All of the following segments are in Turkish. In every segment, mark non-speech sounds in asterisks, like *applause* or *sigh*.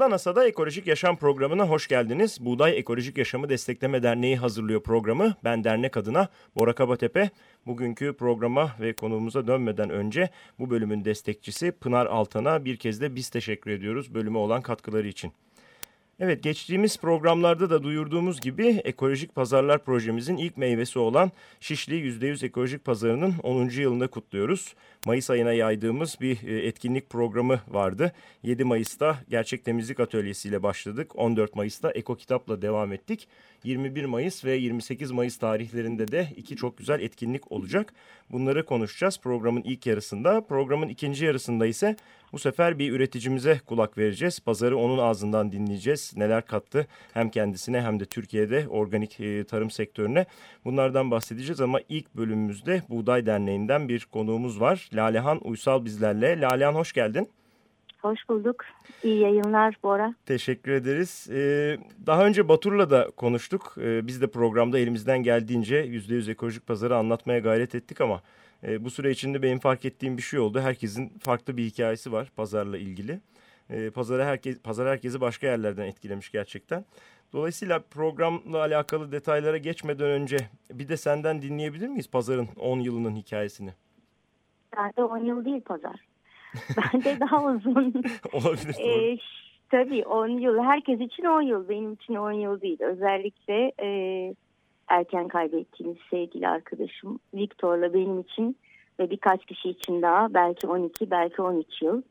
Tohumdan Asada Ekolojik Yaşam programına hoş geldiniz. Buğday Ekolojik Yaşamı Destekleme Derneği hazırlıyor programı. Ben dernek adına Bora Kabatepe. Bugünkü programa ve konuğumuza dönmeden önce bu bölümün destekçisi Pınar Altan'a bir kez de biz teşekkür ediyoruz bölüme olan katkıları için. Evet geçtiğimiz programlarda da duyurduğumuz gibi ekolojik pazarlar projemizin ilk meyvesi olan Şişli %100 ekolojik pazarının 10. yılını kutluyoruz. Mayıs ayına yaydığımız bir e, etkinlik programı vardı. 7 Mayıs'ta Gerçek Temizlik Atölyesi ile başladık. 14 Mayıs'ta Eko Kitap'la devam ettik. 21 Mayıs ve 28 Mayıs tarihlerinde de iki çok güzel etkinlik olacak. Bunları konuşacağız programın ilk yarısında. Programın ikinci yarısında ise bu sefer bir üreticimize kulak vereceğiz. Pazarı onun ağzından dinleyeceğiz. Neler kattı hem kendisine hem de Türkiye'de organik e, tarım sektörüne. Bunlardan bahsedeceğiz ama ilk bölümümüzde Buğday Derneği'nden bir konuğumuz var. Lalehan Uysal bizlerle. Lalehan hoş geldin. Hoş bulduk. İyi yayınlar Bora. Teşekkür ederiz. Ee, daha önce Batur'la da konuştuk. Ee, biz de programda elimizden geldiğince %100 ekolojik pazarı anlatmaya gayret ettik ama e, bu süre içinde benim fark ettiğim bir şey oldu. Herkesin farklı bir hikayesi var pazarla ilgili. E, pazarı herkes, pazar herkesi başka yerlerden etkilemiş gerçekten. Dolayısıyla programla alakalı detaylara geçmeden önce bir de senden dinleyebilir miyiz pazarın 10 yılının hikayesini? Bende 10 yıl değil pazar. *laughs* Bende daha uzun. *laughs* Olabilir. Ee, tabii 10 yıl. Herkes için 10 yıl. Benim için 10 yıl değil. Özellikle e, erken kaybettiğimiz sevgili arkadaşım Viktor'la benim için ve birkaç kişi için daha belki 12 belki 13 yıl.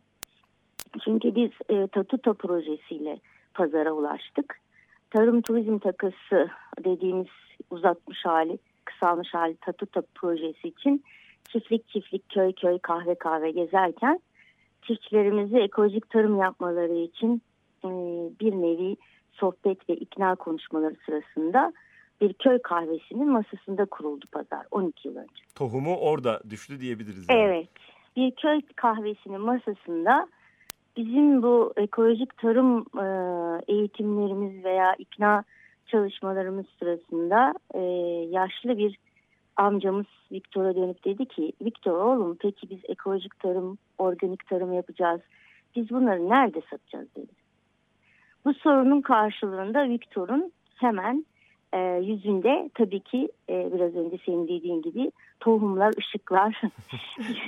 Çünkü biz e, Tatuta projesiyle pazara ulaştık. Tarım turizm takısı dediğimiz uzatmış hali, kısalmış hali Tatuta projesi için çiftlik çiftlik köy köy kahve kahve gezerken çiftçilerimizi ekolojik tarım yapmaları için e, bir nevi sohbet ve ikna konuşmaları sırasında bir köy kahvesinin masasında kuruldu pazar 12 yıl önce. Tohumu orada düştü diyebiliriz. Yani. Evet. Bir köy kahvesinin masasında bizim bu ekolojik tarım e, eğitimlerimiz veya ikna çalışmalarımız sırasında e, yaşlı bir amcamız Viktor'a dönüp dedi ki Viktor oğlum peki biz ekolojik tarım, organik tarım yapacağız. Biz bunları nerede satacağız dedi. Bu sorunun karşılığında Viktor'un hemen e, yüzünde tabii ki e, biraz önce senin dediğin gibi tohumlar, ışıklar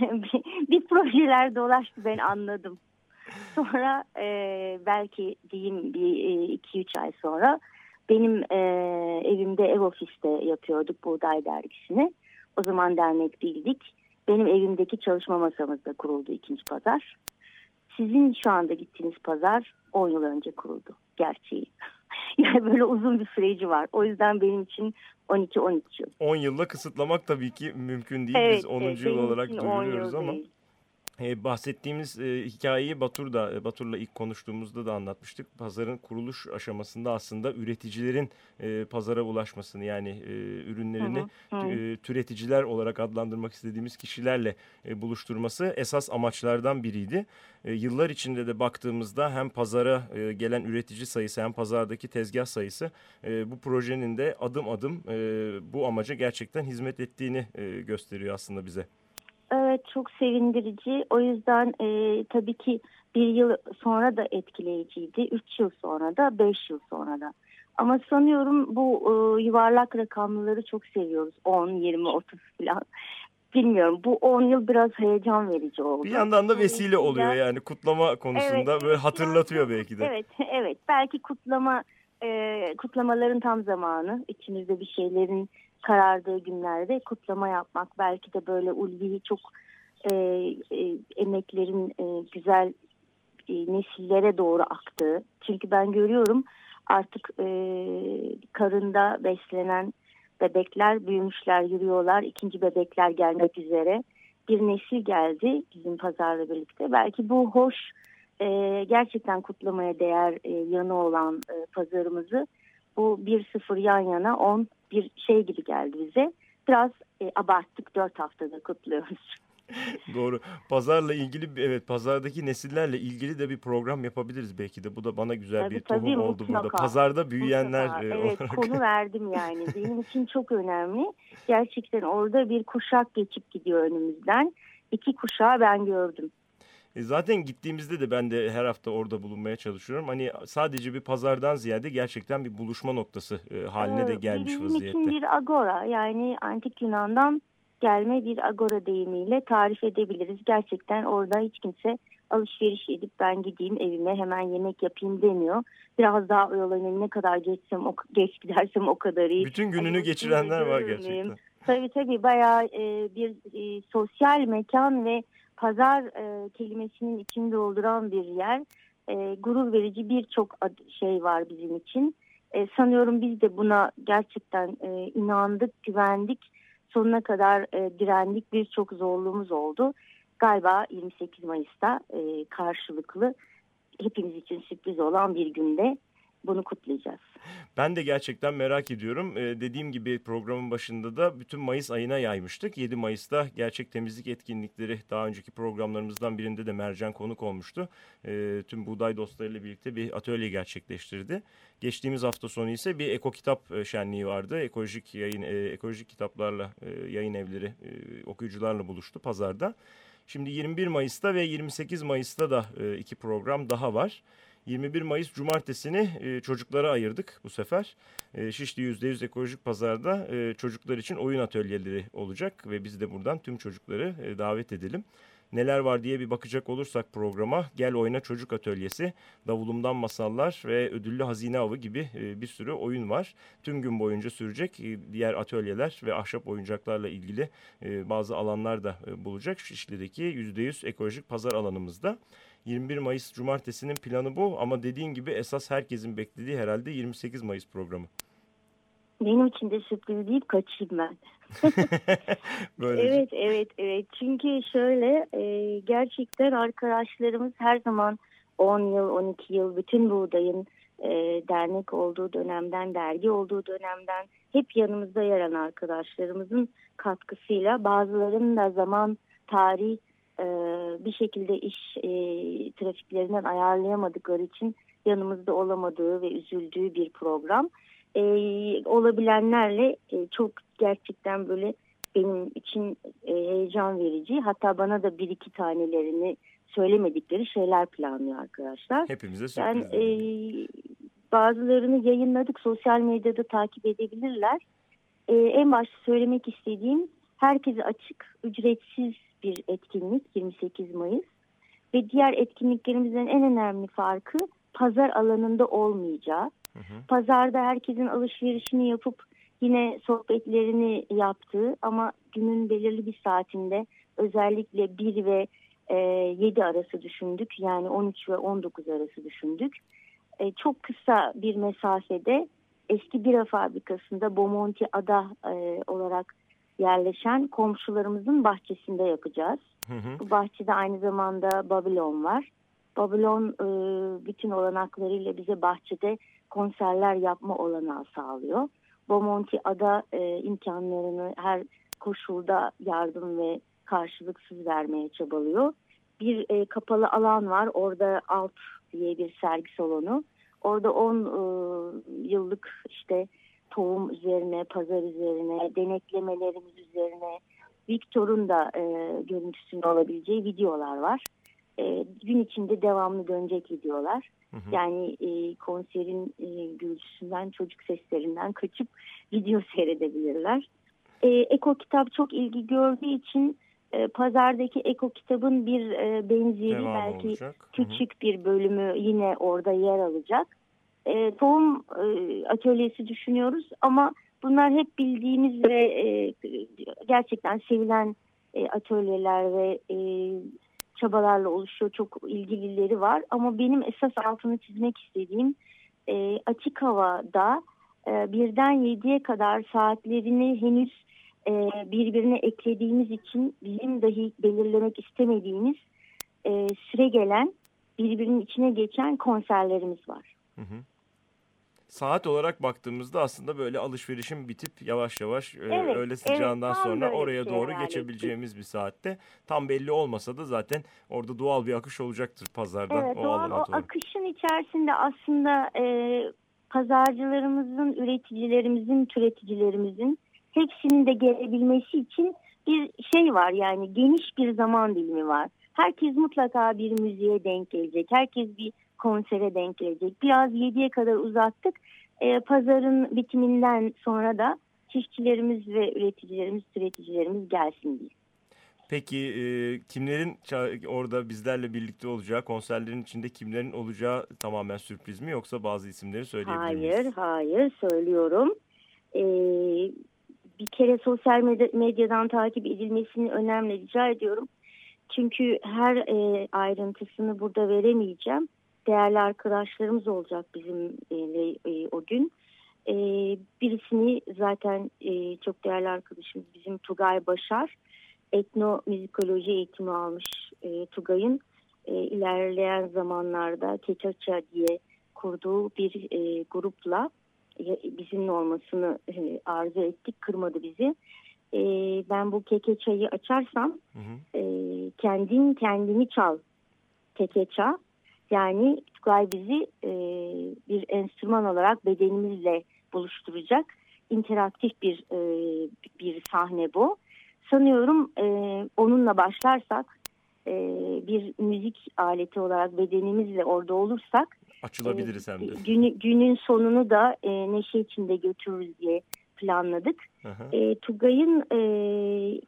bir, *laughs* bir projeler dolaştı ben anladım. Sonra e, belki diyeyim bir e, iki üç ay sonra benim e, evimde ev ofiste yapıyorduk Buğday Dergisi'ni. O zaman dernek değildik. Benim evimdeki çalışma masamızda kuruldu ikinci pazar. Sizin şu anda gittiğiniz pazar 10 yıl önce kuruldu gerçeği. *laughs* yani böyle uzun bir süreci var. O yüzden benim için 12-13 yıl. 10 yılla kısıtlamak tabii ki mümkün değil. Evet, Biz 10. evet, yıl olarak duyuruyoruz yıl ama. Değil. E, bahsettiğimiz e, hikayeyi Batur'da, e, Batur'la ilk konuştuğumuzda da anlatmıştık. Pazarın kuruluş aşamasında aslında üreticilerin e, pazara ulaşmasını yani e, ürünlerini hı, hı. e, türeticiler olarak adlandırmak istediğimiz kişilerle e, buluşturması esas amaçlardan biriydi. E, yıllar içinde de baktığımızda hem pazara e, gelen üretici sayısı hem pazardaki tezgah sayısı e, bu projenin de adım adım e, bu amaca gerçekten hizmet ettiğini e, gösteriyor aslında bize. Evet çok sevindirici. O yüzden e, tabii ki bir yıl sonra da etkileyiciydi. Üç yıl sonra da beş yıl sonra da. Ama sanıyorum bu e, yuvarlak rakamları çok seviyoruz. 10, 20, 30 falan. Bilmiyorum bu 10 yıl biraz heyecan verici oldu. Bir yandan da vesile oluyor yani kutlama konusunda Evet. böyle hatırlatıyor belki de. Evet, evet. Belki kutlama e, kutlamaların tam zamanı. İçimizde bir şeylerin karardığı günlerde kutlama yapmak. Belki de böyle ulvi çok e, e, emeklerin e, güzel e, nesillere doğru aktığı. Çünkü ben görüyorum artık e, karında beslenen bebekler büyümüşler, yürüyorlar. İkinci bebekler gelmek üzere. Bir nesil geldi bizim pazarla birlikte. Belki bu hoş e, gerçekten kutlamaya değer e, yanı olan e, pazarımızı bu 1-0 yan yana 10 bir şey gibi geldi bize. Biraz e, abarttık 4 haftada kutluyoruz. *laughs* Doğru. Pazarla ilgili evet pazardaki nesillerle ilgili de bir program yapabiliriz belki de. Bu da bana güzel Tabii, bir tabii, tohum oldu mutlaka. burada. Pazarda büyüyenler Mutlaka. e, Evet olarak. konu verdim yani. *laughs* Benim için çok önemli. Gerçekten orada bir kuşak geçip gidiyor önümüzden. İki kuşağı ben gördüm. E, Zaten gittiğimizde de ben de her hafta orada bulunmaya çalışıyorum. Hani sadece bir pazardan ziyade gerçekten bir buluşma noktası e, haline de gelmiş Bizim vaziyette. için bir agora yani antik Yunan'dan gelme bir agora deyimiyle tarif edebiliriz. Gerçekten orada hiç kimse alışveriş edip ben gideyim evime hemen yemek yapayım demiyor. Biraz daha oyalanayım ne kadar geçsem o, geç gidersem o kadar iyi. Bütün gününü Hani geçirenler var gerçekten. Tabii tabii bayağı e, bir e, sosyal mekan ve pazar e, kelimesinin içini dolduran bir yer. E, gurur verici birçok şey var bizim için. E, sanıyorum biz de buna gerçekten e, inandık, güvendik. Sonuna kadar e, direndik. Birçok zorluğumuz oldu. Galiba 28 Mayıs'ta e, karşılıklı hepimiz için sürpriz olan bir günde bunu kutlayacağız. Ben de gerçekten merak ediyorum. Ee, dediğim gibi programın başında da bütün Mayıs ayına yaymıştık. 7 Mayıs'ta gerçek temizlik etkinlikleri daha önceki programlarımızdan birinde de Mercan konuk olmuştu. Ee, tüm buğday dostlarıyla birlikte bir atölye gerçekleştirdi. Geçtiğimiz hafta sonu ise bir eko kitap e, şenliği vardı. Ekolojik yayın, e, ekolojik kitaplarla e, yayın evleri e, okuyucularla buluştu pazarda. Şimdi 21 Mayıs'ta ve 28 Mayıs'ta da e, iki program daha var. 21 Mayıs Cumartesini e, çocuklara ayırdık bu sefer. E, Şişli %100 Ekolojik Pazar'da e, çocuklar için oyun atölyeleri olacak ve biz de buradan tüm çocukları e, davet edelim. Neler var diye bir bakacak olursak programa Gel Oyna Çocuk Atölyesi, Davulumdan Masallar ve Ödüllü Hazine Avı gibi e, bir sürü oyun var. Tüm gün boyunca sürecek e, diğer atölyeler ve ahşap oyuncaklarla ilgili e, bazı alanlar da bulacak. Şişli'deki %100 ekolojik pazar alanımızda. 21 Mayıs Cumartesi'nin planı bu ama dediğin gibi esas herkesin beklediği herhalde 28 Mayıs programı. Benim için de sürpriz deyip kaçayım ben. *laughs* Evet, evet, evet. Çünkü şöyle e, gerçekten arkadaşlarımız her zaman 10 yıl, 12 yıl bütün buğdayın e, dernek olduğu dönemden, dergi olduğu dönemden hep yanımızda yer alan arkadaşlarımızın katkısıyla bazılarının da zaman, tarih e, bir şekilde iş e, trafiklerinden ayarlayamadıkları için yanımızda olamadığı ve üzüldüğü bir program. E, olabilenlerle e, çok gerçekten böyle benim için e, heyecan verici. Hatta bana da bir iki tanelerini söylemedikleri şeyler planlıyor arkadaşlar. hepimize Ben sürpriz. e, bazılarını yayınladık. Sosyal medyada takip edebilirler. E, en başta söylemek istediğim herkese açık, ücretsiz bir etkinlik 28 Mayıs. Ve diğer etkinliklerimizin en önemli farkı pazar alanında olmayacağı. Hı hı. Pazarda herkesin alışverişini yapıp yine sohbetlerini yaptığı ama günün belirli bir saatinde özellikle 1 ve e, 7 arası düşündük. Yani 13 ve 19 arası düşündük. E, çok kısa bir mesafede eski bira fabrikasında Bomonti Ada e, olarak yerleşen komşularımızın bahçesinde yapacağız. Hı hı. Bu bahçede aynı zamanda Babylon var. Babylon e, bütün olanaklarıyla bize bahçede konserler yapma olanağı sağlıyor. Bomonti ada e, imkanlarını her koşulda yardım ve karşılıksız vermeye çabalıyor. Bir e, kapalı alan var. Orada Alt diye bir sergi salonu. Orada 10 e, yıllık işte tohum üzerine, pazar üzerine, deneklemelerimiz üzerine, Victor'un da e, görüntüsünün olabileceği videolar var. E, gün içinde devamlı dönecek videolar. Hı hı. Yani e, konserin e, gürültüsünden, çocuk seslerinden kaçıp *laughs* video seyredebilirler. E, Eko kitap çok ilgi gördüğü için e, pazardaki Eko kitabın bir e, benzeri Devamı belki olacak. Hı hı. küçük bir bölümü yine orada yer alacak. E, tohum e, atölyesi düşünüyoruz ama bunlar hep bildiğimiz ve e, gerçekten sevilen e, atölyeler ve e, çabalarla oluşuyor. Çok ilgilileri var ama benim esas altını çizmek istediğim e, açık havada e, birden yediye kadar saatlerini henüz e, birbirine eklediğimiz için bizim dahi belirlemek istemediğimiz e, süre gelen birbirinin içine geçen konserlerimiz var. Hı hı. Saat olarak baktığımızda aslında böyle alışverişin bitip yavaş yavaş e, evet, öğle sıcağından evet, sonra oraya şey doğru geçebileceğimiz bir saatte. Tam belli olmasa da zaten orada doğal bir akış olacaktır pazarda. Evet, o doğal o akışın içerisinde aslında e, pazarcılarımızın, üreticilerimizin, türeticilerimizin hepsinin de gelebilmesi için bir şey var yani geniş bir zaman dilimi var. Herkes mutlaka bir müziğe denk gelecek. Herkes bir konsere denk gelecek. Biraz 7'ye kadar uzattık. E, pazarın bitiminden sonra da çiftçilerimiz ve üreticilerimiz, üreticilerimiz gelsin diye. Peki e, kimlerin orada bizlerle birlikte olacağı, konserlerin içinde kimlerin olacağı tamamen sürpriz mi yoksa bazı isimleri söyleyebilir miyiz? Hayır, hayır söylüyorum. Ee, bir kere sosyal medyadan takip edilmesini önemli rica ediyorum. Çünkü her e, ayrıntısını burada veremeyeceğim. Değerli arkadaşlarımız olacak bizim e, e, o gün. E, birisini zaten e, çok değerli arkadaşımız bizim Tugay Başar. Etnomüzikoloji eğitimi almış e, Tugay'ın e, ilerleyen zamanlarda Keçaça diye kurduğu bir e, grupla bizimle olmasını e, arzu ettik. Kırmadı bizi. E, ben bu keke çayı açarsam hı hı. E, kendin kendini çal kekeça. Yani Tugay bizi e, bir enstrüman olarak bedenimizle buluşturacak interaktif bir e, bir sahne bu. Sanıyorum e, onunla başlarsak e, bir müzik aleti olarak bedenimizle orada olursak Açılabiliriz hem de. Gün, günün sonunu da e, neşe içinde götürürüz diye planladık. E, Tugay'ın e,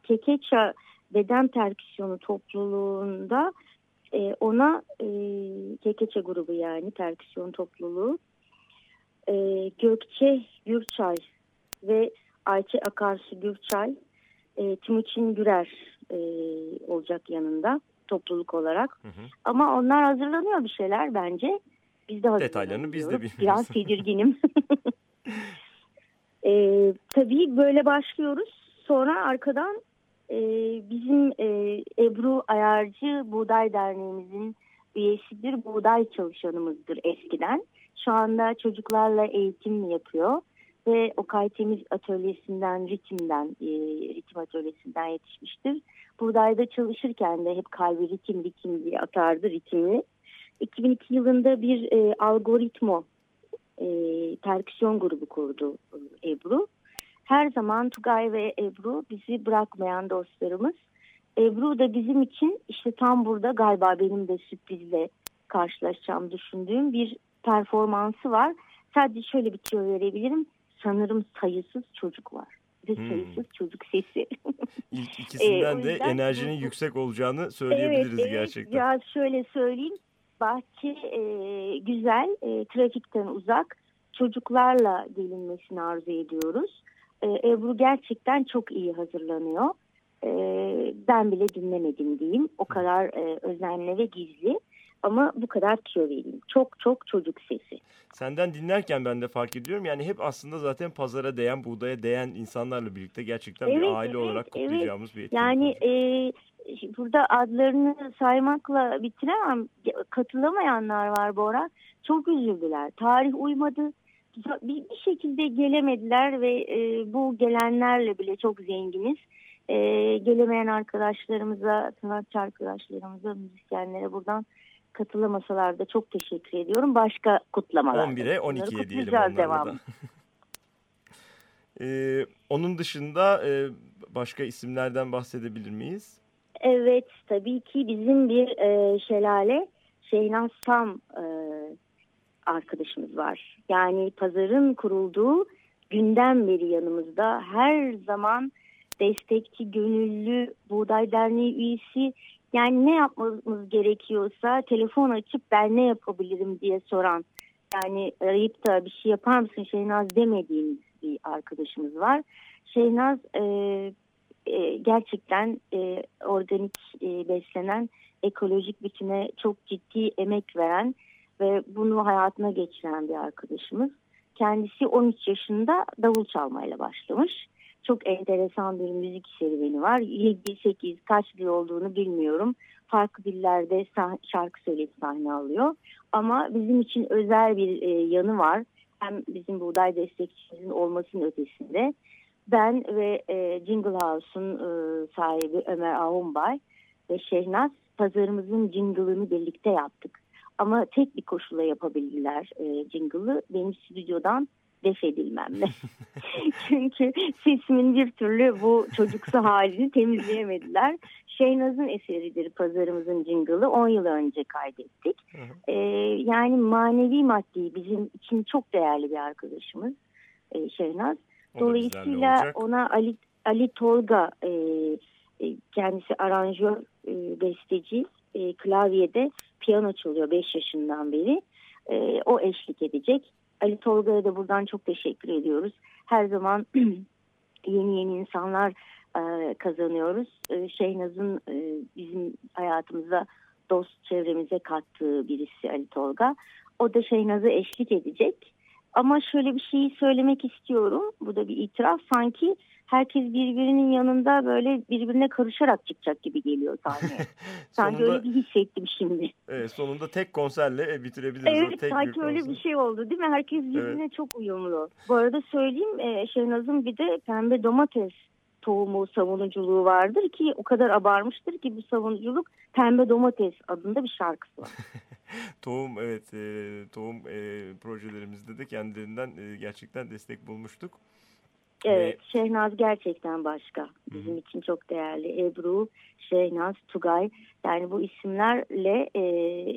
Kekeça beden perküsyonu topluluğunda e, ona e, Kekeça grubu yani perküsyon topluluğu e, Gökçe Gürçay ve Ayça Akarsu Gürçay e, Timuçin Gürer e, olacak yanında topluluk olarak. Hı hı. Ama onlar hazırlanıyor bir şeyler bence. Biz de Detaylarını biz de bilmiyoruz. Biraz *laughs* tedirginim. *laughs* e, tabii böyle başlıyoruz. Sonra arkadan e, bizim e, Ebru Ayarcı Buğday Derneğimizin üyesidir. Buğday çalışanımızdır eskiden. Şu anda çocuklarla eğitim yapıyor. Ve o kaytemiz atölyesinden, ritimden, e, ritim atölyesinden yetişmiştir. Buğdayda çalışırken de hep kalbi ritim ritim diye atardı ritmi. 2002 yılında bir e, algoritmo perküsyon grubu kurdu Ebru. Her zaman Tugay ve Ebru bizi bırakmayan dostlarımız. Ebru da bizim için işte tam burada galiba benim de sürprizle karşılaşacağım düşündüğüm bir performansı var. Sadece şöyle bir tüyo verebilirim. Sanırım sayısız çocuk var ve hmm. sayısız çocuk sesi. İlk ikisinden *laughs* e, de enerjinin yüksek olacağını söyleyebiliriz evet, gerçekten. Ya şöyle söyleyeyim bahçe e, güzel, e, trafikten uzak çocuklarla gelinmesini arzu ediyoruz. E, Ebru gerçekten çok iyi hazırlanıyor. E, ben bile dinlemedim diyeyim. O kadar e, özenli ve gizli. Ama bu kadar tüyo vereyim. Çok çok çocuk sesi. Senden dinlerken ben de fark ediyorum. Yani hep aslında zaten pazara değen, buğdaya değen insanlarla birlikte gerçekten evet, bir aile evet, olarak kutlayacağımız evet. bir etkinlik. Yani e, burada adlarını saymakla bitiremem. Katılamayanlar var Bora. Çok üzüldüler. Tarih uymadı. Bir, bir şekilde gelemediler ve e, bu gelenlerle bile çok zenginiz. E, gelemeyen arkadaşlarımıza, sanatçı arkadaşlarımıza, müzisyenlere buradan katılamasalar da çok teşekkür ediyorum. Başka kutlamalar. 11'e 12'ye diyelim onlarla devam. da. ee, *laughs* onun dışında e, başka isimlerden bahsedebilir miyiz? Evet tabii ki bizim bir e, şelale Şeynaz Sam e, arkadaşımız var. Yani pazarın kurulduğu günden beri yanımızda her zaman destekçi, gönüllü, Buğday Derneği üyesi yani ne yapmamız gerekiyorsa telefon açıp ben ne yapabilirim diye soran yani arayıp da bir şey yapar mısın Şeynaz demediğimiz bir arkadaşımız var. Şeynaz e, e, gerçekten e, organik e, beslenen ekolojik biçime çok ciddi emek veren ve bunu hayatına geçiren bir arkadaşımız. Kendisi 13 yaşında davul çalmayla başlamış. Çok enteresan bir müzik serüveni var. 7-8 kaç dil olduğunu bilmiyorum. Farklı dillerde şarkı söyleyip sahne alıyor. Ama bizim için özel bir e, yanı var. hem bizim buğday destekçimizin olmasının ötesinde ben ve e, Jingle House'un e, sahibi Ömer Ahumbay ve Şehnaz pazarımızın jingle'ını birlikte yaptık. Ama tek bir koşula yapabildiler e, jingle'ı. Benim stüdyodan def edilmemle. *laughs* *laughs* Çünkü sesimin bir türlü bu çocuksu halini temizleyemediler. Şeynaz'ın eseridir pazarımızın jingle'ı 10 yıl önce kaydettik. Ee, yani manevi maddi bizim için çok değerli bir arkadaşımız e, Şeynaz. Dolayısıyla ona Ali, Ali Tolga e, e, kendisi aranjör, e, besteci, e, klavyede piyano çalıyor 5 yaşından beri. E, o eşlik edecek. Ali Tolga'ya da buradan çok teşekkür ediyoruz. Her zaman *clears throat* yeni yeni insanlar e, kazanıyoruz. E, Şeynaz'ın e, bizim hayatımıza, dost çevremize kattığı birisi Ali Tolga. O da Şeynaz'a eşlik edecek. Ama şöyle bir şeyi söylemek istiyorum. Bu da bir itiraf. Sanki herkes birbirinin yanında böyle birbirine karışarak çıkacak gibi geliyor sahneye. *laughs* sanki sonunda, öyle bir hissettim şimdi. Evet, sonunda tek konserle bitirebiliriz. Evet tek sanki öyle konser. bir şey oldu değil mi? Herkes birbirine evet. çok uyumlu. Bu arada söyleyeyim e, Şehnaz'ın bir de pembe domates tohumu savunuculuğu vardır ki o kadar abarmıştır ki bu savunuculuk Pembe Domates adında bir şarkısı var. *laughs* *laughs* tohum evet e, tohum e, projelerimizde de kendilerinden e, gerçekten destek bulmuştuk. Evet, ee, Şehnaz gerçekten başka. Bizim hı. için çok değerli. Ebru, Şehnaz, Tugay. Yani bu isimlerle e,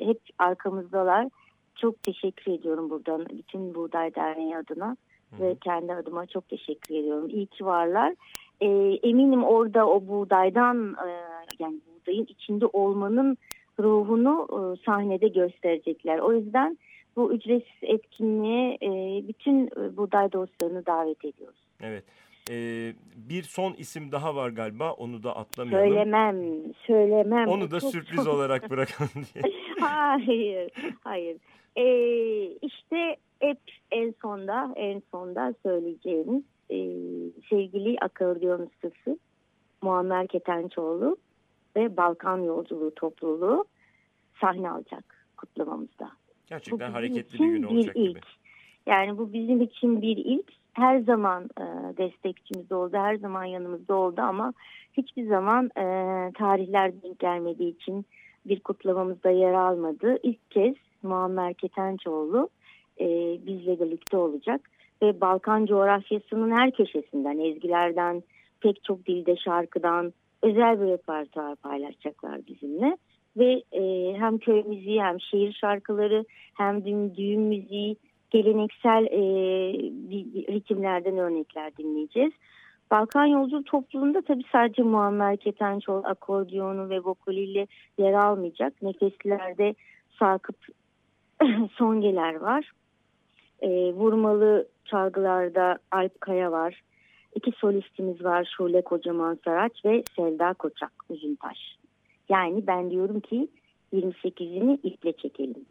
hep arkamızdalar. Çok teşekkür ediyorum buradan bütün Buğday Derneği adına hı. ve kendi adıma çok teşekkür ediyorum. İyi ki varlar. E, eminim orada o buğdaydan e, yani buğdayın içinde olmanın ruhunu e, sahnede gösterecekler. O yüzden bu ücretsiz etkinliğe e, bütün e, buğday dostlarını davet ediyoruz. Evet. Ee, bir son isim daha var galiba. Onu da atlamayalım. Söylemem, söylemem. Onu da çok, sürpriz çok... olarak bırakalım *laughs* diye. hayır, hayır. Ee, işte hep en sonda, en sonda söyleyeceğimiz e, sevgili akordeon ustası Muammer Ketençoğlu ve Balkan Yolculuğu topluluğu sahne alacak kutlamamızda. Gerçekten hareketli bir gün olacak bir ilk. gibi. Yani bu bizim için bir ilk. Her zaman e, destekçimiz oldu, her zaman yanımızda oldu ama hiçbir zaman e, tarihler denk gelmediği için bir kutlamamızda yer almadı. İlk kez Muammer Ketençoğlu e, bizle birlikte olacak ve Balkan coğrafyasının her köşesinden, ezgilerden, pek çok dilde şarkıdan özel bir repertuar paylaşacaklar bizimle. Ve e, hem köy müziği hem şehir şarkıları hem düğün, düğün müziği geleneksel e, ritimlerden örnekler dinleyeceğiz. Balkan Yolculuk topluluğunda tabii sadece Muammer Ketençoğlu akordiyonu ve vokaliyle yer almayacak. Nefeslerde Sakıp *clears throat* Songeler var. E, vurmalı çalgılarda Alp Kaya var. İki solistimiz var Şule Kocaman Saraç ve Selda Koçak Üzüntaş. Yani ben diyorum ki 28'ini iple çekelim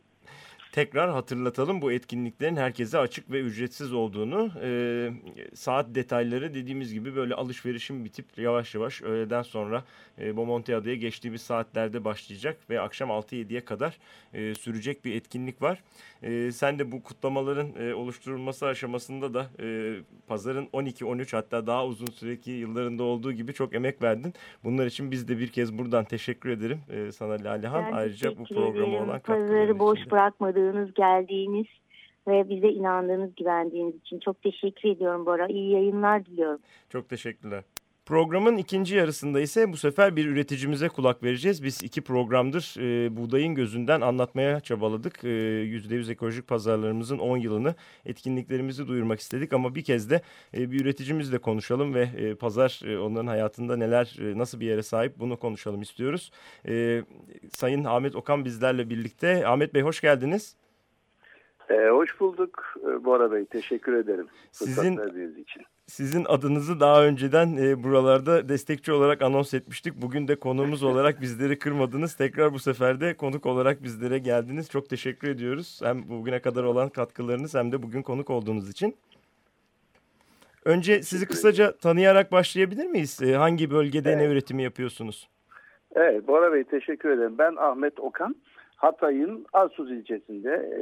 tekrar hatırlatalım bu etkinliklerin herkese açık ve ücretsiz olduğunu. E, saat detayları dediğimiz gibi böyle alışverişin bitip yavaş yavaş öğleden sonra e, Bomonti Adaya geçtiğimiz saatlerde başlayacak ve akşam 6-7'ye kadar e, sürecek bir etkinlik var. E, sen de bu kutlamaların e, oluşturulması aşamasında da e, pazarın 12-13 hatta daha uzun süreki yıllarında olduğu gibi çok emek verdin. Bunlar için biz de bir kez buradan teşekkür ederim e, sana Lalehan. Ben Ayrıca bu programa olan Pazarı boş bırakmadığınız, geldiğiniz ve bize inandığınız, güvendiğiniz için çok teşekkür ediyorum Bora. İyi yayınlar diliyorum. Çok teşekkürler. Programın ikinci yarısında ise bu sefer bir üreticimize kulak vereceğiz. Biz iki programdır e, buğdayın gözünden anlatmaya çabaladık. E, %100 ekolojik pazarlarımızın 10 yılını etkinliklerimizi duyurmak istedik. Ama bir kez de e, bir üreticimizle konuşalım ve e, pazar e, onların hayatında neler, e, nasıl bir yere sahip bunu konuşalım istiyoruz. E, Sayın Ahmet Okan bizlerle birlikte. Ahmet Bey hoş geldiniz. Ee, hoş bulduk e, Bora Bey. Teşekkür ederim. Sizin, için. Sizin adınızı daha önceden e, buralarda destekçi olarak anons etmiştik. Bugün de konuğumuz *laughs* olarak bizleri kırmadınız. Tekrar bu sefer de konuk olarak bizlere geldiniz. Çok teşekkür ediyoruz. Hem bugüne kadar olan katkılarınız hem de bugün konuk olduğunuz için. Önce sizi kısaca tanıyarak başlayabilir miyiz? E, hangi bölgede evet. ne üretimi yapıyorsunuz? Evet Bora Bey teşekkür ederim. Ben Ahmet Okan. Hatay'ın Arsuz ilçesinde e,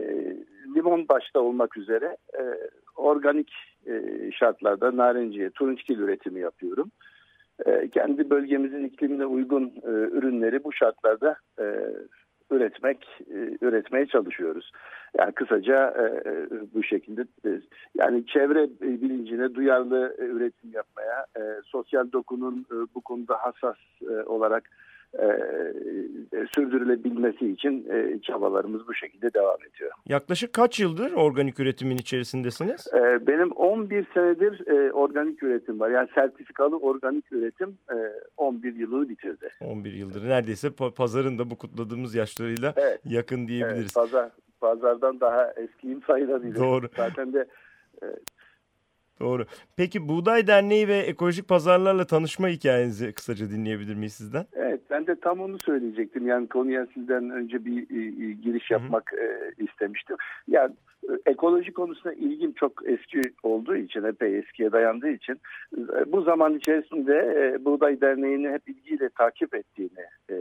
limon başta olmak üzere e, organik e, şartlarda narenciye, turunçgil üretimi yapıyorum. E, kendi bölgemizin iklimine uygun e, ürünleri bu şartlarda e, üretmek üretmeye çalışıyoruz. Yani kısaca bu şekilde yani çevre bilincine duyarlı üretim yapmaya, sosyal dokunun bu konuda hassas olarak e, e, sürdürülebilmesi için e, çabalarımız bu şekilde devam ediyor. Yaklaşık kaç yıldır organik üretimin içerisindesiniz? E, benim 11 senedir e, organik üretim var. Yani sertifikalı organik üretim e, 11 yılı bitirdi. 11 yıldır. Neredeyse pazarın da bu kutladığımız yaşlarıyla evet. yakın diyebiliriz. Evet, pazar, pazardan daha eskiyim sayılabilir. Doğru. Zaten de e, Doğru. Peki Buğday Derneği ve ekolojik pazarlarla tanışma hikayenizi kısaca dinleyebilir miyiz sizden? Evet ben de tam onu söyleyecektim. Yani konuya sizden önce bir e, e, giriş yapmak e, istemiştim. Yani e, ekoloji konusunda ilgim çok eski olduğu için, epey eskiye dayandığı için e, bu zaman içerisinde e, Buğday Derneği'ni hep ilgiyle takip ettiğini e,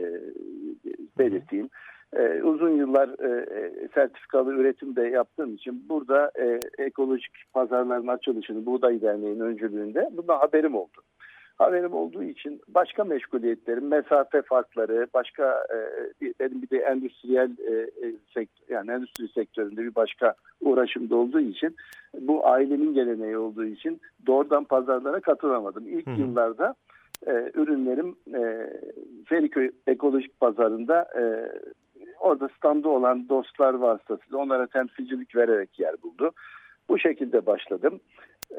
belirteyim. Ee, uzun yıllar e, e, sertifikalı üretim de yaptığım için burada e, ekolojik pazarların açılışını Buğday Derneği'nin öncülüğünde bundan haberim oldu. Haberim olduğu için başka meşguliyetlerim, mesafe farkları, başka e, benim bir de endüstriyel e, e sektör, yani endüstri sektöründe bir başka uğraşım da olduğu için bu ailemin geleneği olduğu için doğrudan pazarlara katılamadım. İlk Hı. yıllarda e, ürünlerim e, Feriköy Ekolojik Pazarı'nda e, orada standı olan dostlar vasıtasıyla onlara temsilcilik vererek yer buldu. Bu şekilde başladım.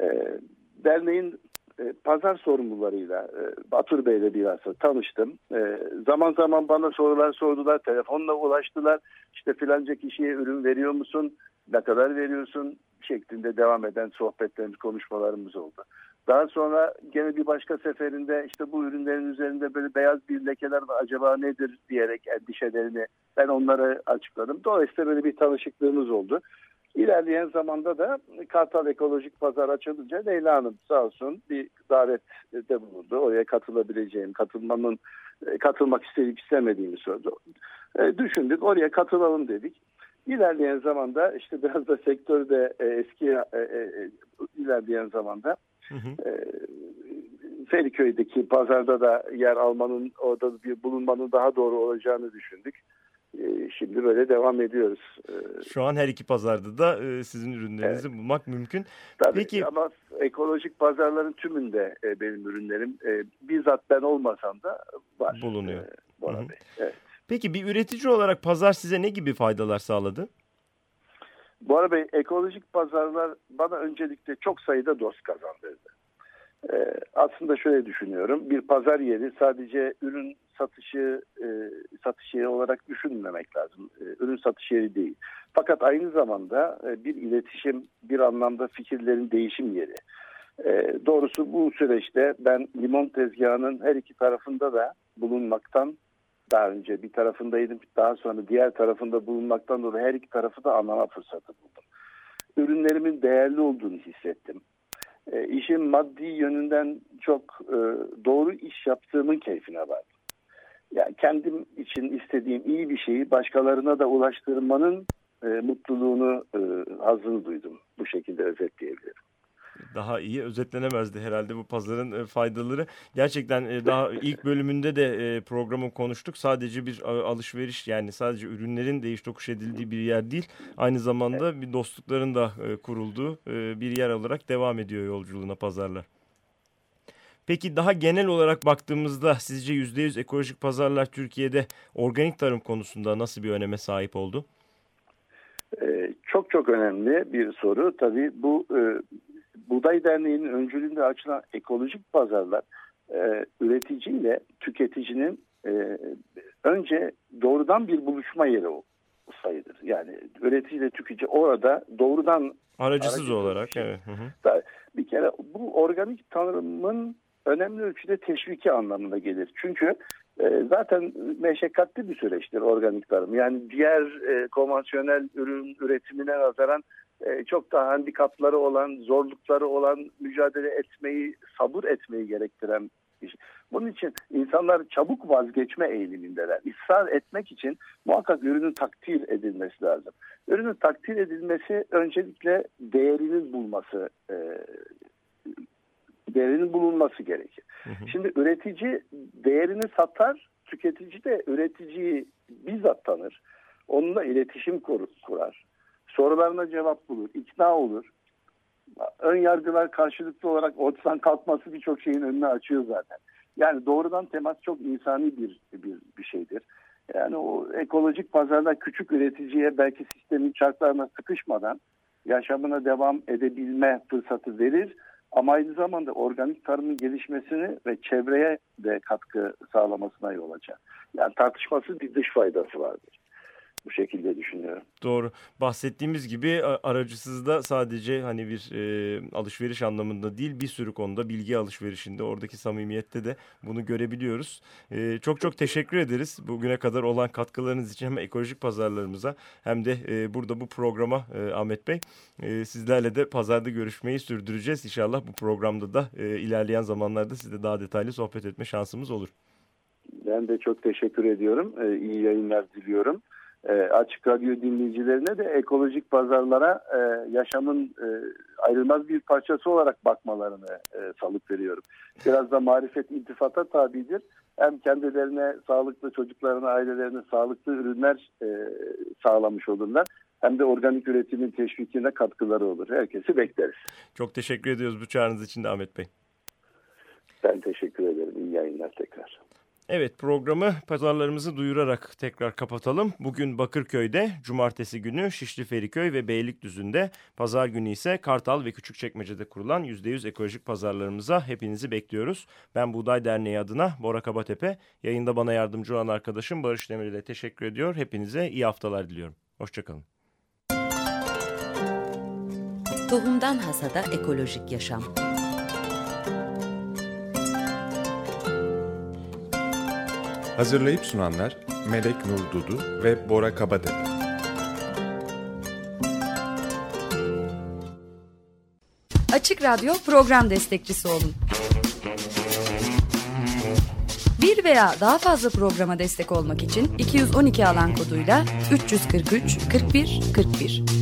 E, derneğin e, pazar sorumlularıyla e, Batur Bey'le biraz tanıştım. E, zaman zaman bana sorular sordular, telefonla ulaştılar. İşte filanca kişiye ürün veriyor musun, ne kadar veriyorsun şeklinde devam eden sohbetlerimiz, konuşmalarımız oldu. Daha sonra gene bir başka seferinde işte bu ürünlerin üzerinde böyle beyaz bir lekeler var acaba nedir diyerek endişelerini ben onlara açıkladım. Dolayısıyla böyle bir tanışıklığımız oldu. İlerleyen zamanda da Kartal Ekolojik Pazar açılınca Leyla Hanım sağ olsun bir davette bulundu. Oraya katılabileceğim, katılmamın katılmak isteyip istemediğimi sordu. E, düşündük oraya katılalım dedik. İlerleyen zamanda işte biraz da sektörde e, eski e, e, e ilerleyen zamanda Hı hı. E, Feriköy'deki pazarda da yer almanın orada bir bulunmanın daha doğru olacağını düşündük. E, şimdi böyle devam ediyoruz. E, Şu an her iki pazarda da e, sizin ürünlerinizi evet. bulmak mümkün. Tabii Peki ama ekolojik pazarların tümünde e, benim ürünlerim e, bizzat ben olmasam da var. Bulunuyor. Bora Bey. Evet. Peki bir üretici olarak pazar size ne gibi faydalar sağladı? Bu arada ekolojik pazarlar bana öncelikle çok sayıda dost kazandırdı. Ee, aslında şöyle düşünüyorum. Bir pazar yeri sadece ürün satışı e, satış yeri olarak düşünmemek lazım. E, ürün satış yeri değil. Fakat aynı zamanda e, bir iletişim, bir anlamda fikirlerin değişim yeri. E, doğrusu bu süreçte ben limon tezgahının her iki tarafında da bulunmaktan daha önce bir tarafındaydım. Daha sonra diğer tarafında bulunmaktan dolayı her iki tarafı da anlama fırsatı buldum. Ürünlerimin değerli olduğunu hissettim. E, işin maddi yönünden çok e, doğru iş yaptığımın keyfine vardım. Yani kendim için istediğim iyi bir şeyi başkalarına da ulaştırmanın e, mutluluğunu, e, hazını duydum. Bu şekilde özetleyebilirim daha iyi özetlenemezdi herhalde bu pazarın e, faydaları. Gerçekten e, daha ilk bölümünde de e, programı konuştuk. Sadece bir alışveriş yani sadece ürünlerin değiş tokuş edildiği bir yer değil. Aynı zamanda bir dostlukların da kurulduğu bir yer olarak devam ediyor yolculuğuna pazarlar. Peki daha genel olarak baktığımızda sizce %100 ekolojik pazarlar Türkiye'de organik tarım konusunda nasıl bir öneme sahip oldu? çok çok önemli bir soru. Tabii bu Buğday Derneği'nin öncülüğünde açılan ekolojik pazarlar e, üreticiyle tüketicinin e, önce doğrudan bir buluşma yeri sayılır. Yani üretici ile tüketici orada doğrudan aracısız aracı olarak şey. evet. Hı hı. Bir kere bu organik tarımın önemli ölçüde teşviki anlamında gelir. Çünkü e, zaten meşakkatli bir süreçtir organik tarım. Yani diğer e, konvansiyonel ürün üretimine nazaran e, çok daha handikapları olan, zorlukları olan, mücadele etmeyi, sabır etmeyi gerektiren bir şey. Bunun için insanlar çabuk vazgeçme eğilimindeler. İsrar etmek için muhakkak ürünün takdir edilmesi lazım. Ürünün takdir edilmesi öncelikle değerinin bulması e, değerinin bulunması gerekir. Hı hı. Şimdi üretici değerini satar, tüketici de üreticiyi bizzat tanır. Onunla iletişim kur, kurar. Sorularına cevap bulur, ikna olur. Ön yargılar karşılıklı olarak ortadan kalkması birçok şeyin önünü açıyor zaten. Yani doğrudan temas çok insani bir bir, bir şeydir. Yani o ekolojik pazarda küçük üreticiye belki sistemin çarklarına sıkışmadan yaşamına devam edebilme fırsatı verir. Ama aynı zamanda organik tarımın gelişmesini ve çevreye de katkı sağlamasına yol açar. Yani tartışmasız bir dış faydası vardır bu şekilde düşünüyorum. Doğru. Bahsettiğimiz gibi aracısız da sadece hani bir e, alışveriş anlamında değil bir sürü konuda bilgi alışverişinde oradaki samimiyette de bunu görebiliyoruz. E, çok çok teşekkür ederiz bugüne kadar olan katkılarınız için hem ekolojik pazarlarımıza hem de e, burada bu programa e, Ahmet Bey e, sizlerle de pazarda görüşmeyi sürdüreceğiz. İnşallah bu programda da e, ilerleyen zamanlarda sizle daha detaylı sohbet etme şansımız olur. Ben de çok teşekkür ediyorum. Ee, iyi yayınlar diliyorum e, Açık Radyo dinleyicilerine de ekolojik pazarlara e, yaşamın e, ayrılmaz bir parçası olarak bakmalarını e, salık veriyorum. Biraz da marifet iltifata tabidir. Hem kendilerine sağlıklı çocuklarına, ailelerine sağlıklı ürünler e, sağlamış olurlar. Hem de organik üretimin teşvikine katkıları olur. Herkesi bekleriz. Çok teşekkür ediyoruz bu çağrınız için de Ahmet Bey. Ben teşekkür ederim. İyi yayınlar tekrar. Evet programı pazarlarımızı duyurarak tekrar kapatalım. Bugün Bakırköy'de, cumartesi günü Şişli Feriköy ve Beylikdüzü'nde, pazar günü ise Kartal ve Küçükçekmece'de kurulan %100 ekolojik pazarlarımıza hepinizi bekliyoruz. Ben Buğday Derneği adına Bora Kabatepe, yayında bana yardımcı olan arkadaşım Barış Demir ile teşekkür ediyor. Hepinize iyi haftalar diliyorum. Hoşçakalın. Tohumdan Hasada Ekolojik Yaşam Hazırlayıp sunanlar Melek Nur Dudu ve Bora Kabadepe. Açık Radyo program destekçisi olun. Bir veya daha fazla programa destek olmak için 212 alan koduyla 343 41 41